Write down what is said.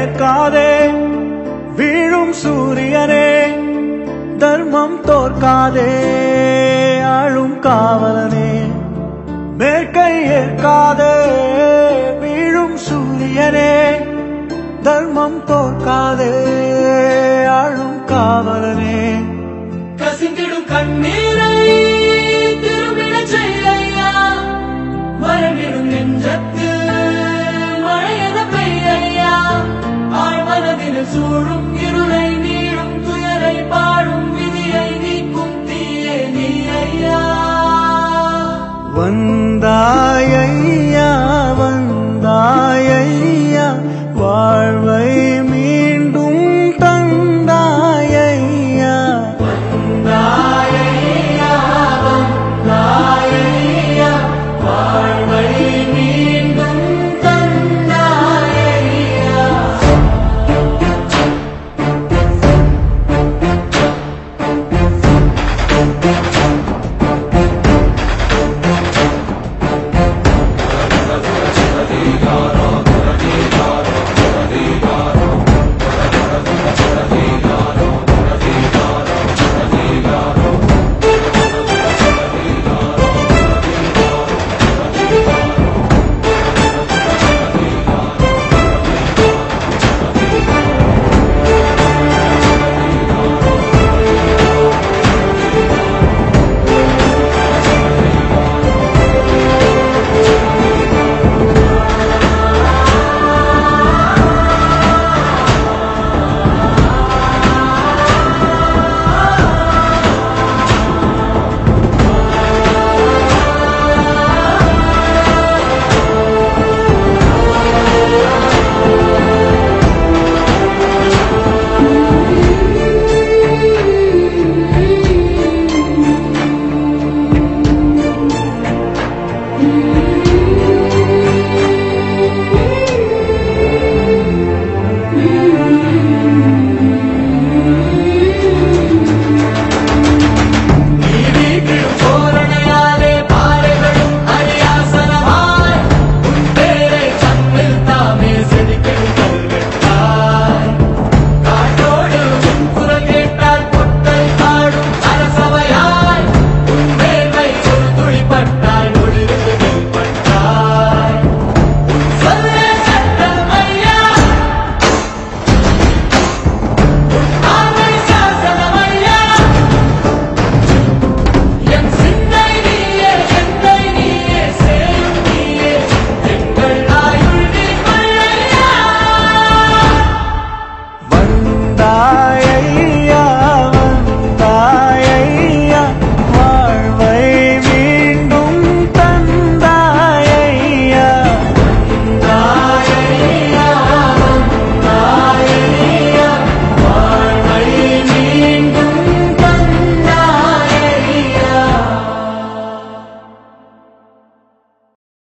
கேட்காதே. வீழும் சூரியனே தர்மம் தோற்காதே. ஆளும் காவலனே மேற்கை ஏற்காதே. வீழும் சூரியனே தர்மம் தோற்காதே. ஆளும் காவலனே. கசிந்திடும் கண்ணீரை huzurum